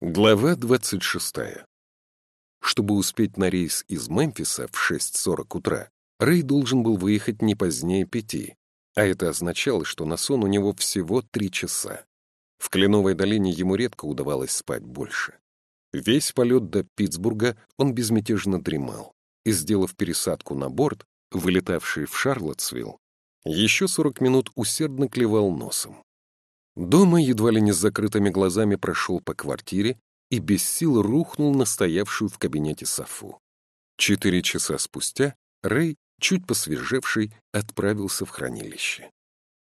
Глава 26. Чтобы успеть на рейс из Мемфиса в 6.40 утра, Рэй должен был выехать не позднее пяти, а это означало, что на сон у него всего три часа. В Кленовой долине ему редко удавалось спать больше. Весь полет до Питтсбурга он безмятежно дремал, и, сделав пересадку на борт, вылетавший в Шарлоттсвилл, еще 40 минут усердно клевал носом. Дома едва ли не с закрытыми глазами прошел по квартире и без сил рухнул на стоявшую в кабинете Софу. Четыре часа спустя Рэй, чуть посвежевший, отправился в хранилище.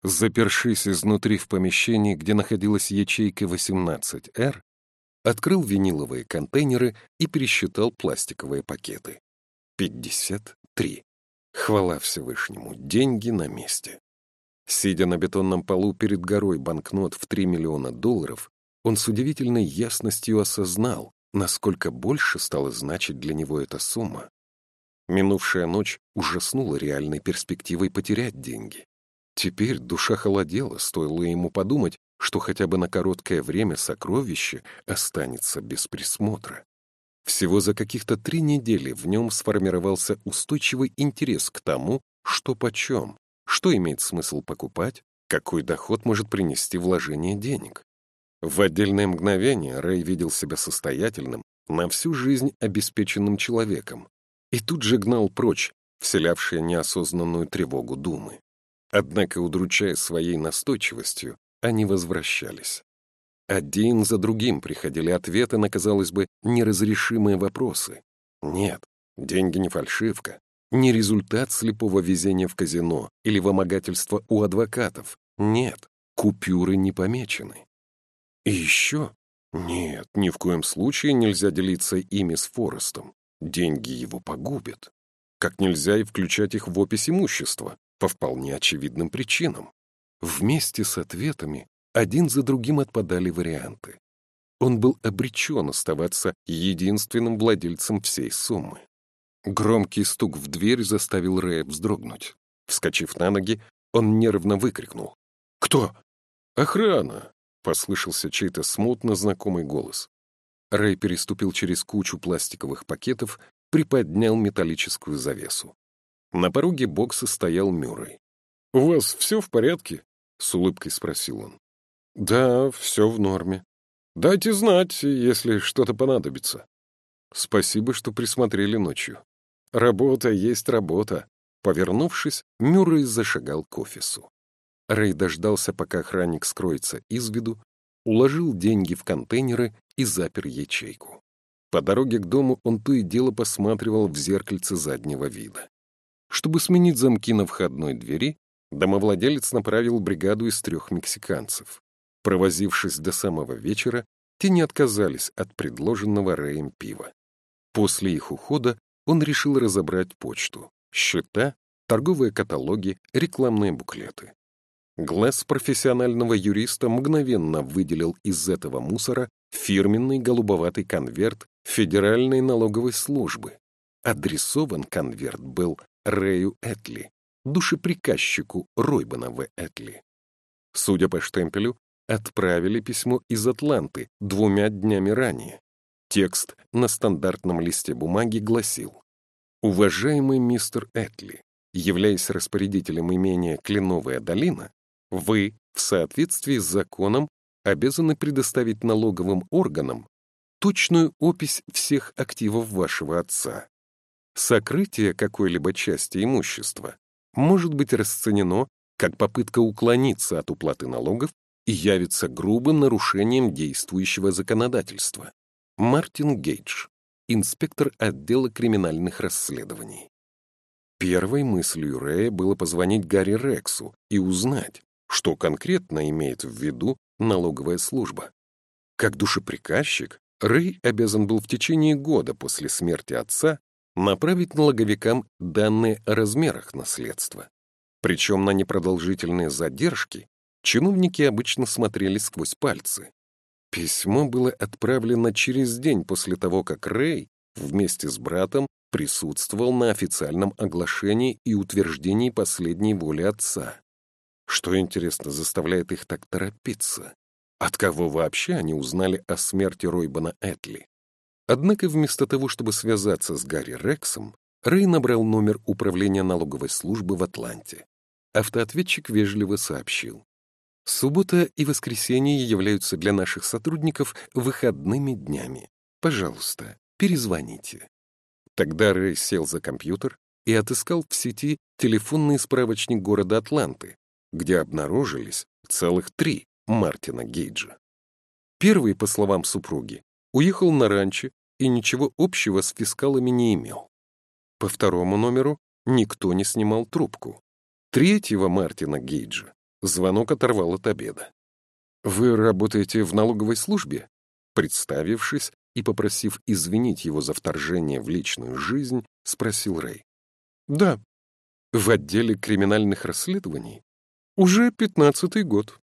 Запершись изнутри в помещении, где находилась ячейка 18Р, открыл виниловые контейнеры и пересчитал пластиковые пакеты. 53. Хвала Всевышнему, деньги на месте. Сидя на бетонном полу перед горой банкнот в 3 миллиона долларов, он с удивительной ясностью осознал, насколько больше стала значить для него эта сумма. Минувшая ночь ужаснула реальной перспективой потерять деньги. Теперь душа холодела, стоило ему подумать, что хотя бы на короткое время сокровище останется без присмотра. Всего за каких-то три недели в нем сформировался устойчивый интерес к тому, что почем, что имеет смысл покупать? Какой доход может принести вложение денег? В отдельное мгновение Рэй видел себя состоятельным, на всю жизнь обеспеченным человеком, и тут же гнал прочь, вселявшие неосознанную тревогу думы. Однако, удручая своей настойчивостью, они возвращались. Один за другим приходили ответы на, казалось бы, неразрешимые вопросы. Нет, деньги не фальшивка, не результат слепого везения в казино или вымогательства у адвокатов. Нет, купюры не помечены. И еще? Нет, ни в коем случае нельзя делиться ими с Форестом. Деньги его погубят. Как нельзя и включать их в опись имущества, по вполне очевидным причинам. Вместе с ответами один за другим отпадали варианты. Он был обречен оставаться единственным владельцем всей суммы. Громкий стук в дверь заставил Рэя вздрогнуть. Вскочив на ноги, он нервно выкрикнул. «Кто?» «Охрана!» — послышался чей-то смутно знакомый голос. Рэй переступил через кучу пластиковых пакетов, приподнял металлическую завесу. На пороге бокса стоял Мюррей. «У вас все в порядке?» — с улыбкой спросил он. «Да, все в норме. Дайте знать, если что-то понадобится. Спасибо, что присмотрели ночью. Работа есть работа. Повернувшись, Мюррей зашагал к офису. Рэй дождался, пока охранник скроется из виду, уложил деньги в контейнеры и запер ячейку. По дороге к дому он то и дело посматривал в зеркальце заднего вида. Чтобы сменить замки на входной двери, домовладелец направил бригаду из трех мексиканцев. Провозившись до самого вечера, те не отказались от предложенного Рэем пива. После их ухода он решил разобрать почту, счета, торговые каталоги, рекламные буклеты. Глаз профессионального юриста мгновенно выделил из этого мусора фирменный голубоватый конверт Федеральной налоговой службы. Адресован конверт был Рэю Этли, душеприказчику Ройбана В. Этли. Судя по штемпелю, отправили письмо из Атланты двумя днями ранее. Текст на стандартном листе бумаги гласил «Уважаемый мистер Этли, являясь распорядителем имения Кленовая долина, вы, в соответствии с законом, обязаны предоставить налоговым органам точную опись всех активов вашего отца. Сокрытие какой-либо части имущества может быть расценено как попытка уклониться от уплаты налогов и явится грубым нарушением действующего законодательства. Мартин Гейдж, инспектор отдела криминальных расследований. Первой мыслью Рэя было позвонить Гарри Рексу и узнать, что конкретно имеет в виду налоговая служба. Как душеприказчик, Рэй обязан был в течение года после смерти отца направить налоговикам данные о размерах наследства. Причем на непродолжительные задержки чиновники обычно смотрели сквозь пальцы. Письмо было отправлено через день после того, как Рэй вместе с братом присутствовал на официальном оглашении и утверждении последней воли отца. Что, интересно, заставляет их так торопиться? От кого вообще они узнали о смерти Ройбана Этли? Однако вместо того, чтобы связаться с Гарри Рексом, Рэй набрал номер управления налоговой службы в Атланте. Автоответчик вежливо сообщил. Суббота и воскресенье являются для наших сотрудников выходными днями. Пожалуйста, перезвоните. Тогда Рэй сел за компьютер и отыскал в сети телефонный справочник города Атланты, где обнаружились целых три Мартина Гейджа. Первый, по словам супруги, уехал на ранчо и ничего общего с фискалами не имел. По второму номеру никто не снимал трубку. Третьего Мартина Гейджа звонок оторвал от обеда. «Вы работаете в налоговой службе?» Представившись и попросив извинить его за вторжение в личную жизнь, спросил Рэй. «Да». «В отделе криминальных расследований?» «Уже пятнадцатый год».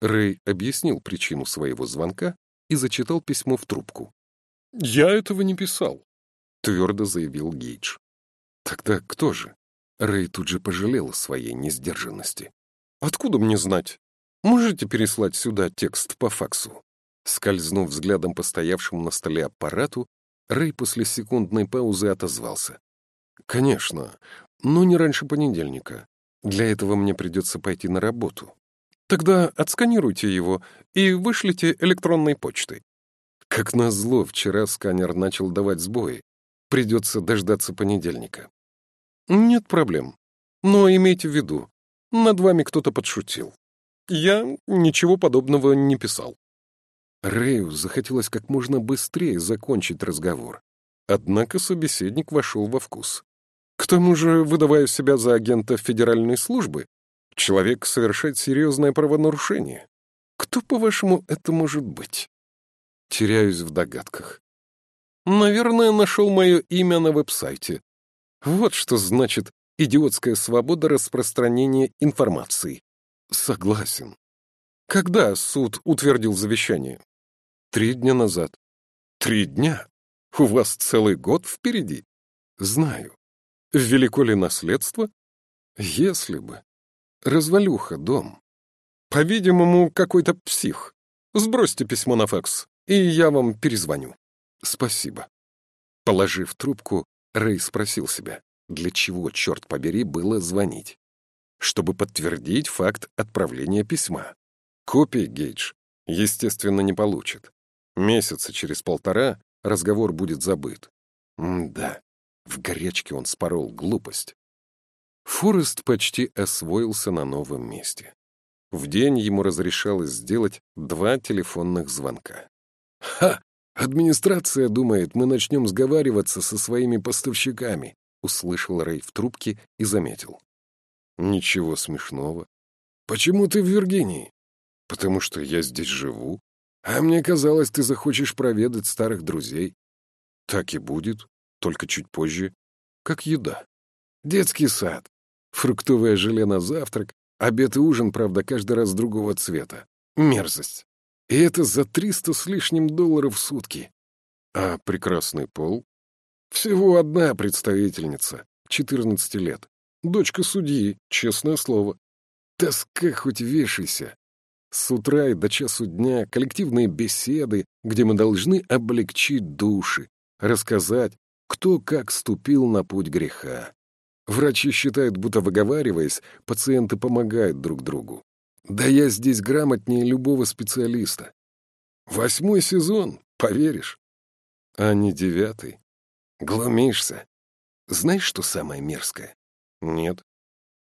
Рэй объяснил причину своего звонка и зачитал письмо в трубку. «Я этого не писал», — твердо заявил Гейдж. «Тогда кто же?» Рэй тут же пожалел о своей несдержанности. «Откуда мне знать? Можете переслать сюда текст по факсу?» Скользнув взглядом по стоявшему на столе аппарату, Рэй после секундной паузы отозвался. «Конечно, но не раньше понедельника. Для этого мне придется пойти на работу. Тогда отсканируйте его и вышлите электронной почтой. Как назло, вчера сканер начал давать сбои. Придется дождаться понедельника. Нет проблем. Но имейте в виду, над вами кто-то подшутил. Я ничего подобного не писал. Рэю захотелось как можно быстрее закончить разговор. Однако собеседник вошел во вкус. К тому же, выдавая себя за агента федеральной службы, Человек совершает серьезное правонарушение. Кто, по-вашему, это может быть? Теряюсь в догадках. Наверное, нашел мое имя на веб-сайте. Вот что значит идиотская свобода распространения информации. Согласен. Когда суд утвердил завещание? Три дня назад. Три дня? У вас целый год впереди. Знаю. Велико ли наследство? Если бы. Развалюха, дом. По-видимому, какой-то псих. Сбросьте письмо на факс, и я вам перезвоню. Спасибо. Положив трубку, Рэй спросил себя, для чего, черт побери, было звонить. Чтобы подтвердить факт отправления письма. Копии Гейдж, естественно, не получит. Месяца через полтора разговор будет забыт. М да, в горячке он спорол глупость. Форест почти освоился на новом месте. В день ему разрешалось сделать два телефонных звонка. «Ха! Администрация думает, мы начнем сговариваться со своими поставщиками», услышал Рэй в трубке и заметил. «Ничего смешного. Почему ты в Виргинии?» «Потому что я здесь живу. А мне казалось, ты захочешь проведать старых друзей». «Так и будет, только чуть позже, как еда. Детский сад. Фруктовое желе на завтрак, обед и ужин, правда, каждый раз другого цвета. Мерзость. И это за триста с лишним долларов в сутки. А прекрасный пол? Всего одна представительница, 14 лет. Дочка судьи, честное слово. Тоска хоть вешайся. С утра и до часу дня коллективные беседы, где мы должны облегчить души, рассказать, кто как ступил на путь греха. Врачи считают, будто выговариваясь, пациенты помогают друг другу. Да я здесь грамотнее любого специалиста. Восьмой сезон, поверишь? А не девятый. Глумишься. Знаешь, что самое мерзкое? Нет.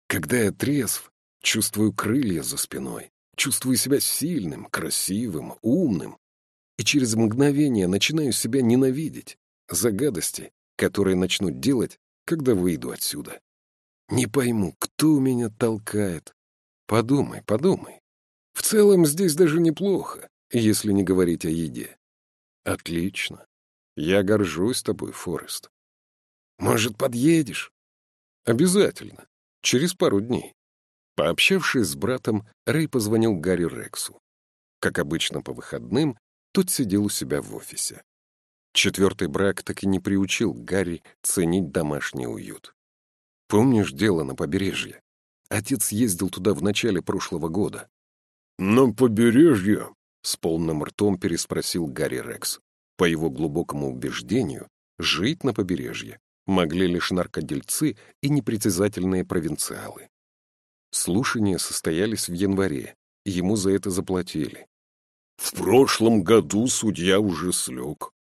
Когда я трезв, чувствую крылья за спиной, чувствую себя сильным, красивым, умным, и через мгновение начинаю себя ненавидеть за гадости, которые начну делать, когда выйду отсюда. Не пойму, кто меня толкает. Подумай, подумай. В целом здесь даже неплохо, если не говорить о еде. Отлично. Я горжусь тобой, Форест. Может, подъедешь? Обязательно. Через пару дней. Пообщавшись с братом, Рэй позвонил Гарри Рексу. Как обычно по выходным, тот сидел у себя в офисе. Четвертый брак так и не приучил Гарри ценить домашний уют. Помнишь дело на побережье? Отец ездил туда в начале прошлого года. «На побережье?» — С полным ртом переспросил Гарри Рекс. По его глубокому убеждению, жить на побережье могли лишь наркодельцы и непритязательные провинциалы. Слушания состоялись в январе, и ему за это заплатили. В прошлом году судья уже слег.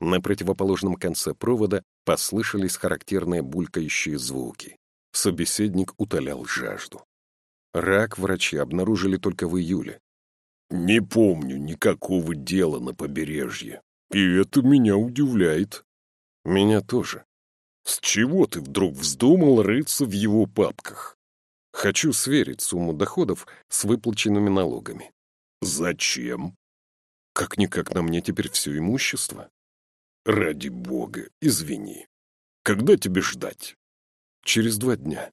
На противоположном конце провода послышались характерные булькающие звуки. Собеседник утолял жажду. Рак врачи обнаружили только в июле. «Не помню никакого дела на побережье, и это меня удивляет». «Меня тоже. С чего ты вдруг вздумал рыться в его папках?» «Хочу сверить сумму доходов с выплаченными налогами». «Зачем?» «Как-никак на мне теперь все имущество». «Ради бога, извини. Когда тебе ждать?» «Через два дня».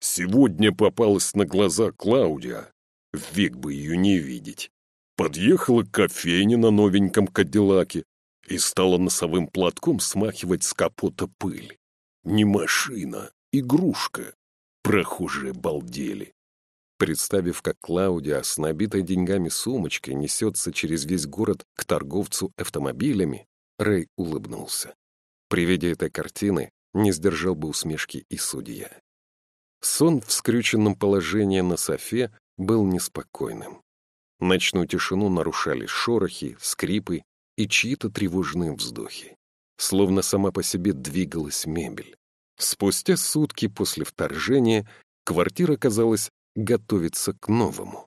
«Сегодня попалась на глаза Клаудия. Век бы ее не видеть. Подъехала к кофейне на новеньком кадиллаке и стала носовым платком смахивать с капота пыль. Не машина, игрушка. Прохожие балдели. Представив, как Клаудия с набитой деньгами сумочкой несется через весь город к торговцу автомобилями, Рэй улыбнулся. При виде этой картины не сдержал бы усмешки и судья. Сон в скрюченном положении на софе был неспокойным. Ночную тишину нарушали шорохи, скрипы и чьи-то тревожные вздохи. Словно сама по себе двигалась мебель. Спустя сутки после вторжения квартира, казалось, готовится к новому.